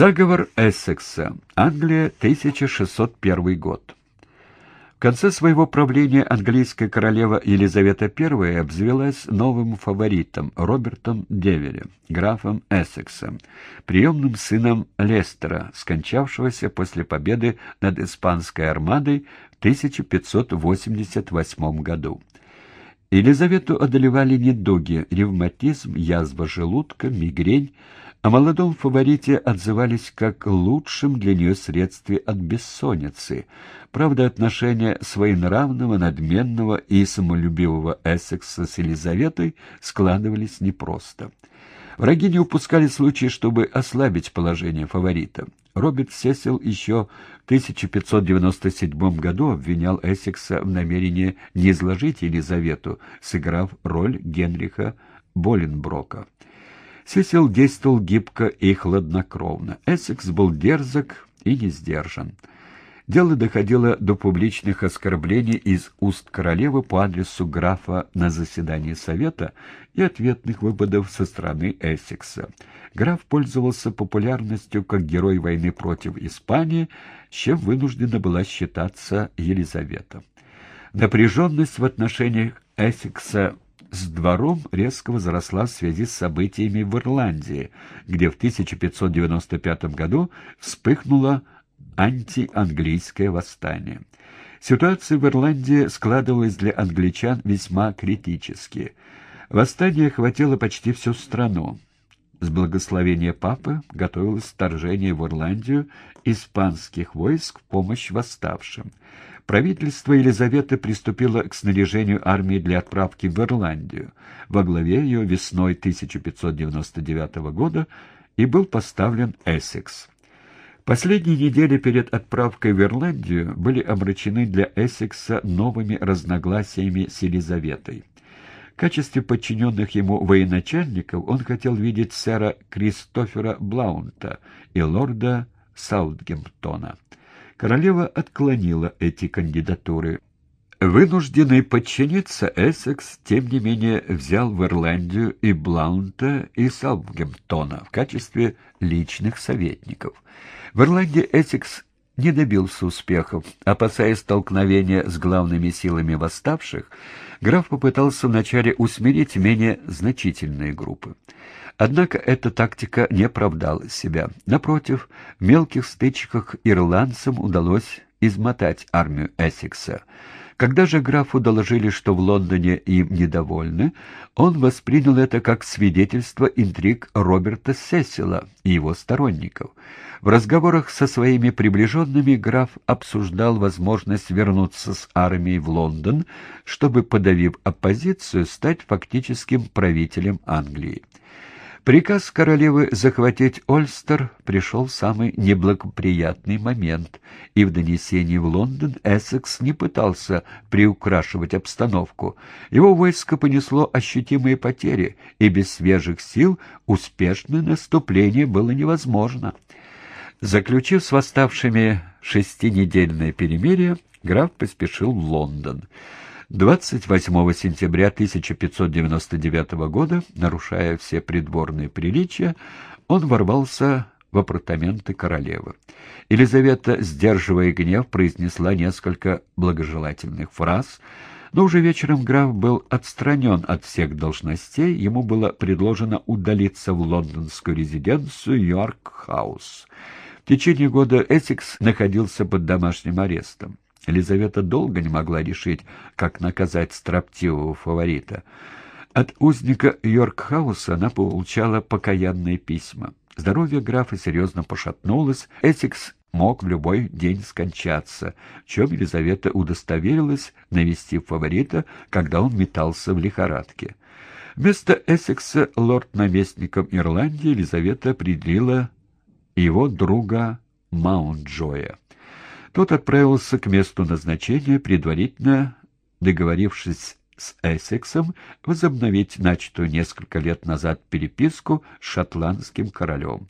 Заговор Эссекса. Англия, 1601 год. В конце своего правления английская королева Елизавета I обзавелась новым фаворитом Робертом Деверем, графом Эссексом, приемным сыном Лестера, скончавшегося после победы над испанской армадой в 1588 году. Елизавету одолевали недуги, ревматизм, язва желудка, мигрень, о молодом фаворите отзывались как лучшем для нее средстве от бессонницы. Правда, отношения своенравного, надменного и самолюбивого Эссекса с Елизаветой складывались непросто. Враги не упускали случая, чтобы ослабить положение фаворита. Роберт Сесил еще в 1597 году обвинял Эссекса в намерении не изложить Елизавету, сыграв роль Генриха Боленброка. Сесил действовал гибко и хладнокровно. Эссекс был дерзок и не сдержан. Дело доходило до публичных оскорблений из уст королевы по адресу графа на заседании совета и ответных выпадов со стороны Эссекса. Граф пользовался популярностью как герой войны против Испании, с чем вынуждена была считаться Елизавета. Напряженность в отношениях Эссекса с двором резко возросла в связи с событиями в Ирландии, где в 1595 году вспыхнуло антианглийское восстание. Ситуация в Ирландии складывалась для англичан весьма критически. Восстание охватило почти всю страну. С благословения папы готовилось вторжение в Ирландию испанских войск в помощь восставшим. Правительство Елизаветы приступило к снаряжению армии для отправки в Ирландию. Во главе ее весной 1599 года и был поставлен Эссекс. Последние недели перед отправкой в Ирландию были обречены для Эссекса новыми разногласиями с Елизаветой. В качестве подчиненных ему военачальников он хотел видеть сэра Кристофера Блаунта и лорда Саутгемптона. Королева отклонила эти кандидатуры. Вынужденный подчиниться, Эссекс, тем не менее, взял в Ирландию и Блаунта, и Саутгемптона в качестве личных советников. В Ирландии Эссекс не добился успехов. Опасаясь столкновения с главными силами восставших, граф попытался вначале усмирить менее значительные группы. Однако эта тактика не оправдала себя. Напротив, в мелких стычках ирландцам удалось измотать армию Эссекса. Когда же графу доложили, что в Лондоне им недовольны, он воспринял это как свидетельство интриг Роберта Сесила и его сторонников. В разговорах со своими приближенными граф обсуждал возможность вернуться с армией в Лондон, чтобы, подавив оппозицию, стать фактическим правителем Англии. Приказ королевы захватить Ольстер пришел в самый неблагоприятный момент, и в донесении в Лондон Эссекс не пытался приукрашивать обстановку. Его войско понесло ощутимые потери, и без свежих сил успешное наступление было невозможно. Заключив с восставшими шестинедельное перемирие, граф поспешил в Лондон. 28 сентября 1599 года, нарушая все придворные приличия, он ворвался в апартаменты королевы. Елизавета, сдерживая гнев, произнесла несколько благожелательных фраз, но уже вечером граф был отстранен от всех должностей, ему было предложено удалиться в лондонскую резиденцию Йорк-хаус. В течение года Эссекс находился под домашним арестом. Елизавета долго не могла решить, как наказать строптивого фаворита. От узника Йоркхауса она получала покаянные письма. Здоровье графа серьезно пошатнулось, Эссекс мог в любой день скончаться, в чем Елизавета удостоверилась, навестив фаворита, когда он метался в лихорадке. Вместо Эссекса лорд-наместником Ирландии Елизавета определила его друга Маунтджоя. Тот отправился к месту назначения, предварительно договорившись с Эссексом возобновить начатую несколько лет назад переписку с шотландским королем.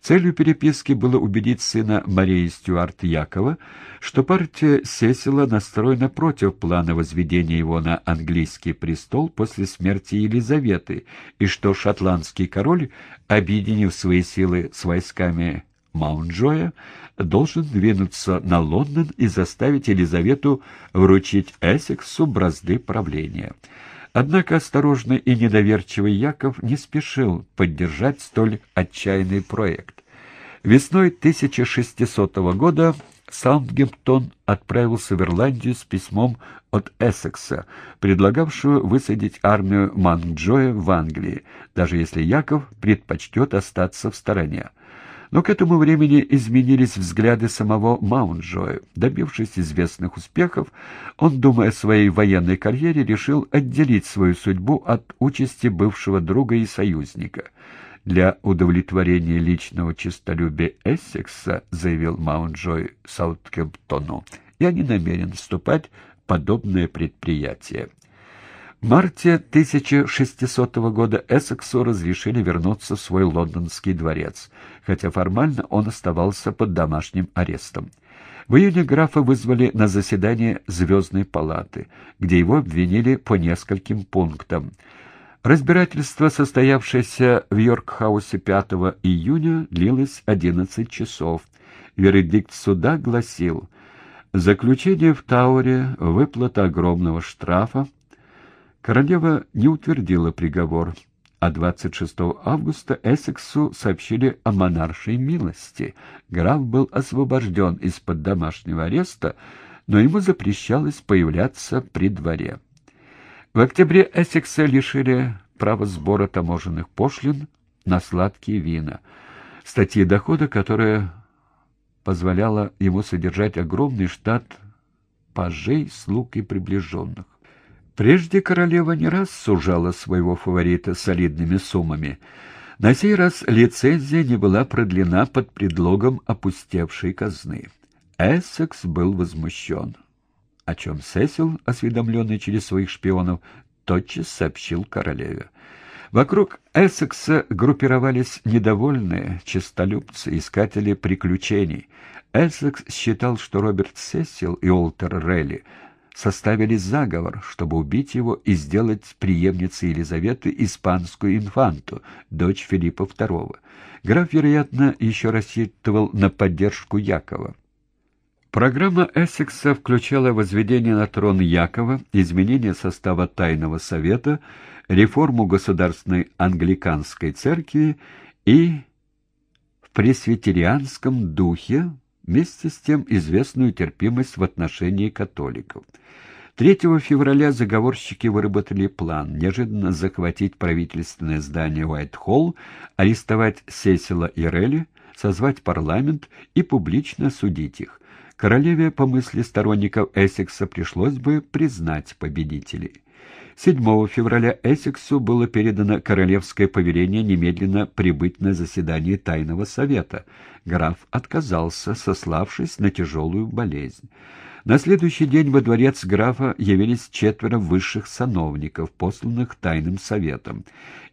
Целью переписки было убедить сына Марии Стюарт Якова, что партия Сесила настроена против плана возведения его на английский престол после смерти Елизаветы, и что шотландский король, объединив свои силы с войсками Маунджоя должен двинуться на Лондон и заставить Елизавету вручить Эссексу бразды правления. Однако осторожный и недоверчивый Яков не спешил поддержать столь отчаянный проект. Весной 1600 года Саундгемптон отправился в Ирландию с письмом от Эссекса, предлагавшего высадить армию Манджоя в Англии, даже если Яков предпочтет остаться в стороне. Но к этому времени изменились взгляды самого Маунджоя. Добившись известных успехов, он, думая о своей военной карьере, решил отделить свою судьбу от участи бывшего друга и союзника. «Для удовлетворения личного честолюбия Эссекса», — заявил Маунджой Саутгемптону, — «я не намерен вступать в подобное предприятие». Марте 1600 года Эссексу разрешили вернуться в свой лондонский дворец, хотя формально он оставался под домашним арестом. В июне графа вызвали на заседание Звездной палаты, где его обвинили по нескольким пунктам. Разбирательство, состоявшееся в Йоркхаусе 5 июня, длилось 11 часов. Вердикт суда гласил «Заключение в Тауре, выплата огромного штрафа, Королева не утвердила приговор, а 26 августа Эссексу сообщили о монаршей милости. Граф был освобожден из-под домашнего ареста, но ему запрещалось появляться при дворе. В октябре Эссекса лишили права сбора таможенных пошлин на сладкие вина, статьи дохода, которая позволяла ему содержать огромный штат пажей, слуг и приближенных. Прежде королева не раз сужала своего фаворита солидными суммами. На сей раз лицензия не была продлена под предлогом опустевшей казны. Эссекс был возмущен, о чем Сесил, осведомленный через своих шпионов, тотчас сообщил королеве. Вокруг Эссекса группировались недовольные честолюбцы, искатели приключений. Эссекс считал, что Роберт Сесил и Олтер Релли — составили заговор, чтобы убить его и сделать преемницей Елизаветы испанскую инфанту, дочь Филиппа II. Граф, вероятно, еще рассчитывал на поддержку Якова. Программа Эссекса включала возведение на трон Якова, изменение состава Тайного Совета, реформу государственной англиканской церкви и в пресвитерианском духе вместе с тем известную терпимость в отношении католиков. 3 февраля заговорщики выработали план неожиданно захватить правительственное здание Уайт-Холл, арестовать Сесила и Релли, созвать парламент и публично судить их. Королеве, по мысли сторонников Эссекса, пришлось бы признать победителей. 7 февраля Эссексу было передано королевское повеление немедленно прибыть на заседание Тайного Совета. Граф отказался, сославшись на тяжелую болезнь. На следующий день во дворец графа явились четверо высших сановников, посланных Тайным Советом.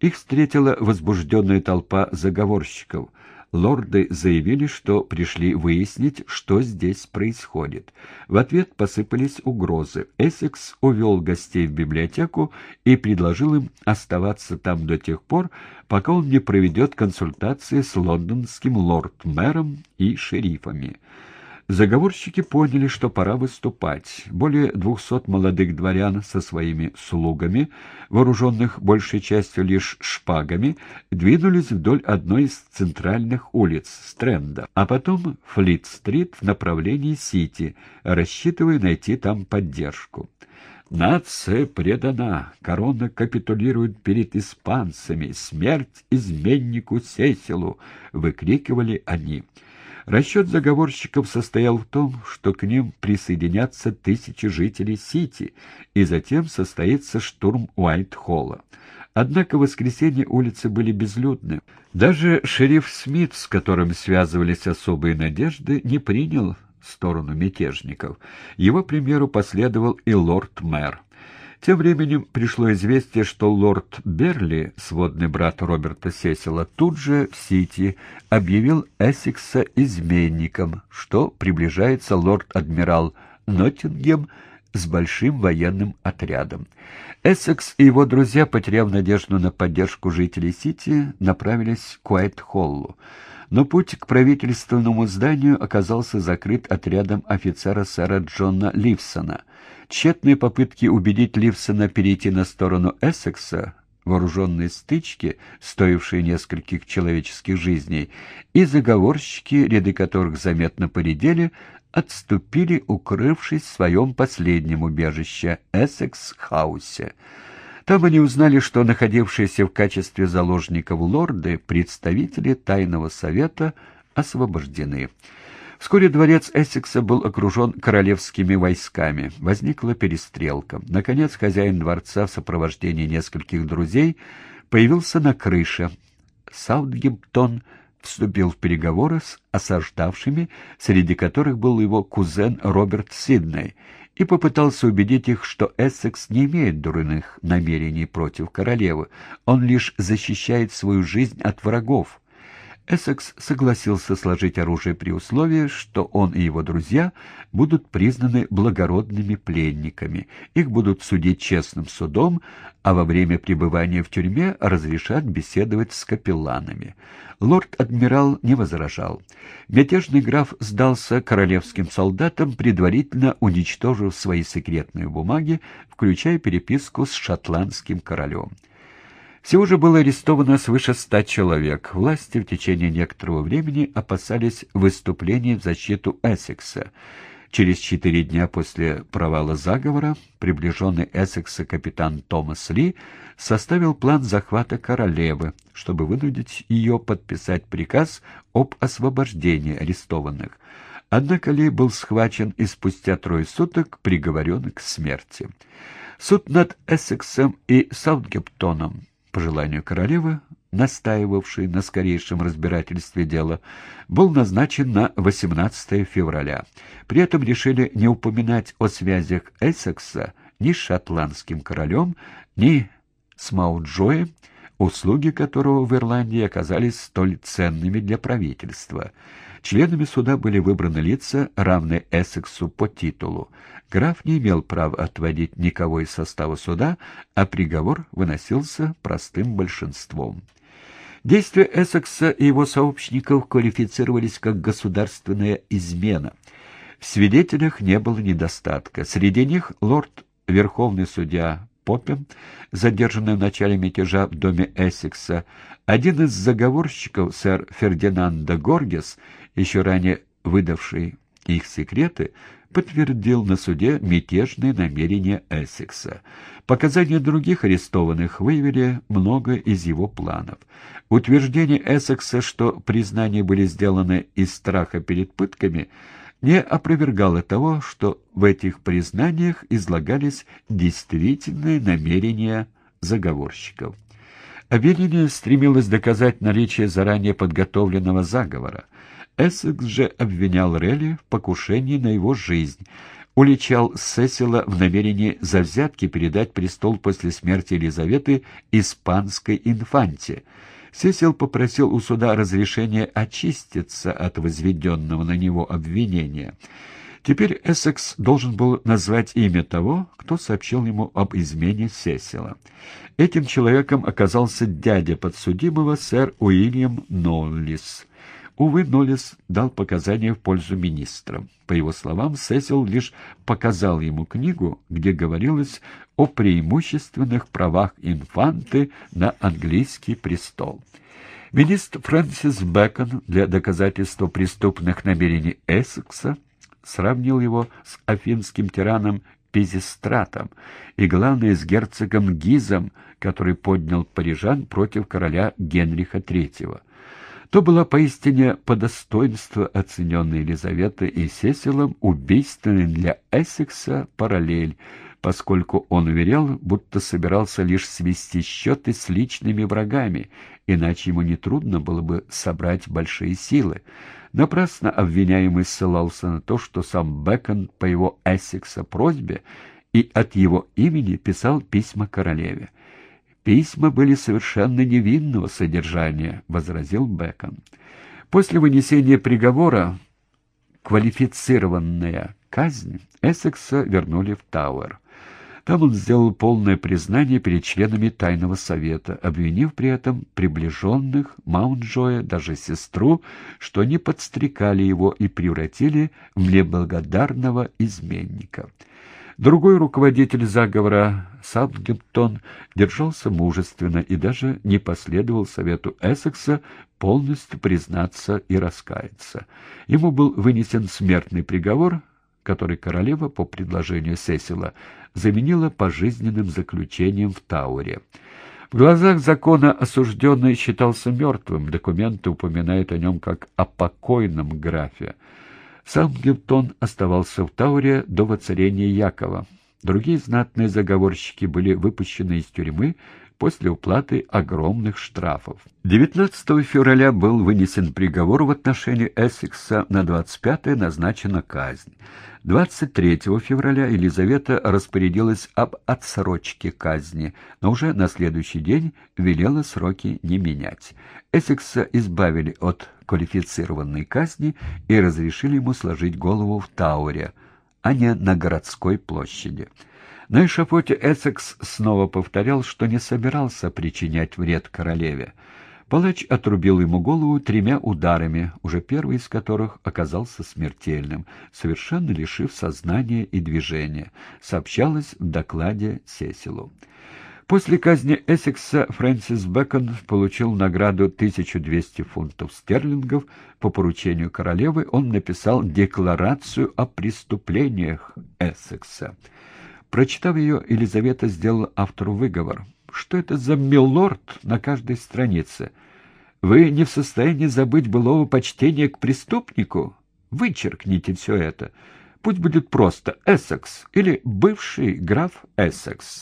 Их встретила возбужденная толпа заговорщиков — лорды заявили, что пришли выяснить, что здесь происходит. В ответ посыпались угрозы. Эссекс увел гостей в библиотеку и предложил им оставаться там до тех пор, пока он не проведет консультации с лондонским лорд-мэром и шерифами. Заговорщики поняли, что пора выступать. Более двухсот молодых дворян со своими слугами, вооруженных большей частью лишь шпагами, двинулись вдоль одной из центральных улиц Стрэнда, а потом Флит-стрит в направлении Сити, рассчитывая найти там поддержку. «Нация предана, корона капитулирует перед испанцами, смерть изменнику Сесилу!» — выкрикивали они. Расчет заговорщиков состоял в том, что к ним присоединятся тысячи жителей Сити, и затем состоится штурм Уайт-Холла. Однако в воскресенье улицы были безлюдны. Даже шериф Смит, с которым связывались особые надежды, не принял сторону мятежников. Его примеру последовал и лорд-мэр. Тем временем пришло известие, что лорд Берли, сводный брат Роберта Сесила, тут же в Сити объявил Эссекса изменником, что приближается лорд-адмирал Ноттингем с большим военным отрядом. Эссекс и его друзья, потеряв надежду на поддержку жителей Сити, направились к Уайт-Холлу. Но путь к правительственному зданию оказался закрыт отрядом офицера сэра Джона Ливсона. Тщетные попытки убедить Ливсона перейти на сторону Эссекса, вооруженные стычки, стоившие нескольких человеческих жизней, и заговорщики, ряды которых заметно поредели, отступили, укрывшись в своем последнем убежище — Эссекс-хаусе. Там они узнали, что находившиеся в качестве заложников лорды, представители Тайного Совета, освобождены. Вскоре дворец Эссекса был окружен королевскими войсками. Возникла перестрелка. Наконец хозяин дворца в сопровождении нескольких друзей появился на крыше. Саутгемптон вступил в переговоры с осаждавшими, среди которых был его кузен Роберт Сидней, и попытался убедить их, что Эссекс не имеет дурных намерений против королевы, он лишь защищает свою жизнь от врагов. Эссекс согласился сложить оружие при условии, что он и его друзья будут признаны благородными пленниками, их будут судить честным судом, а во время пребывания в тюрьме разрешат беседовать с капелланами. Лорд-адмирал не возражал. Мятежный граф сдался королевским солдатам, предварительно уничтожив свои секретные бумаги, включая переписку с шотландским королем. Всего же было арестовано свыше ста человек. Власти в течение некоторого времени опасались выступлений в защиту Эссекса. Через четыре дня после провала заговора приближенный Эссекса капитан Томас Ли составил план захвата королевы, чтобы вынудить ее подписать приказ об освобождении арестованных. Однако Ли был схвачен и спустя трое суток приговорен к смерти. Суд над Эссексом и Саутгемптоном по желанию королевы, настаивавшей на скорейшем разбирательстве дела, был назначен на 18 февраля. При этом решили не упоминать о связях Эссекса ни с шотландским королем, ни с Мауджоем, услуги которого в Ирландии оказались столь ценными для правительства. Членами суда были выбраны лица, равные Эссексу по титулу. Граф не имел права отводить никого из состава суда, а приговор выносился простым большинством. Действия Эссекса и его сообщников квалифицировались как государственная измена. В свидетелях не было недостатка. Среди них лорд Верховный судья Поппин, задержанный в начале мятежа в доме Эссекса, один из заговорщиков, сэр Фердинандо Горгес, еще ранее выдавший их секреты, подтвердил на суде мятежные намерения Эссекса. Показания других арестованных выявили много из его планов. Утверждение Эссекса, что признания были сделаны из страха перед пытками, не опровергало того, что в этих признаниях излагались действительные намерения заговорщиков. Обвинение стремилось доказать наличие заранее подготовленного заговора. Эссекс же обвинял Релли в покушении на его жизнь, уличал Сесила в намерении за взятки передать престол после смерти Елизаветы испанской инфанте. Сесил попросил у суда разрешения очиститься от возведенного на него обвинения. Теперь Эссекс должен был назвать имя того, кто сообщил ему об измене Сесила. Этим человеком оказался дядя подсудимого сэр Уильям Ноллис. Увы, Ноллис дал показания в пользу министра. По его словам, Сесил лишь показал ему книгу, где говорилось о преимущественных правах инфанты на английский престол. Министр Фрэнсис Бэкон для доказательства преступных намерений Эссекса сравнил его с афинским тираном Пизистратом и, главное, с герцогом Гизом, который поднял парижан против короля Генриха III. То была поистине по достоинству оцененная Елизавета и Сесилом убийственной для Эссекса параллель, поскольку он уверял, будто собирался лишь свести счеты с личными врагами, иначе ему нетрудно было бы собрать большие силы. Напрасно обвиняемый ссылался на то, что сам Бэкон по его Эссекса просьбе и от его имени писал письма королеве. Письма были совершенно невинного содержания, возразил Бэкон. После вынесения приговора квалифицированная казнь Эссекса вернули в Тауэр. Там он сделал полное признание перед членами Тайного Совета, обвинив при этом приближенных Маунджоя, даже сестру, что они подстрекали его и превратили в неблагодарного изменника. Другой руководитель заговора, Саутгемптон, держался мужественно и даже не последовал совету Эссекса полностью признаться и раскаяться. Ему был вынесен смертный приговор, который королева по предложению Сесила заменила пожизненным заключением в Тауре. В глазах закона осужденный считался мертвым, документы упоминают о нем как о покойном графе. Сам Гевтон оставался в Тауре до воцарения Якова. Другие знатные заговорщики были выпущены из тюрьмы после уплаты огромных штрафов. 19 февраля был вынесен приговор в отношении Эссекса, на 25 назначена казнь. 23 февраля Елизавета распорядилась об отсрочке казни, но уже на следующий день велела сроки не менять. Эссекса избавили от квалифицированной казни и разрешили ему сложить голову в Тауре, а не на городской площади. На эшафоте Эссекс снова повторял, что не собирался причинять вред королеве. Палач отрубил ему голову тремя ударами, уже первый из которых оказался смертельным, совершенно лишив сознания и движения, сообщалось в докладе Сесилу. После казни Эссекса Фрэнсис Бэкон получил награду 1200 фунтов стерлингов. По поручению королевы он написал декларацию о преступлениях Эссекса. Прочитав ее, Елизавета сделала автору выговор. «Что это за милорд на каждой странице? Вы не в состоянии забыть былого почтения к преступнику? Вычеркните все это. Пусть будет просто Эссекс или бывший граф Эссекс».